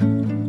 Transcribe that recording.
Bye.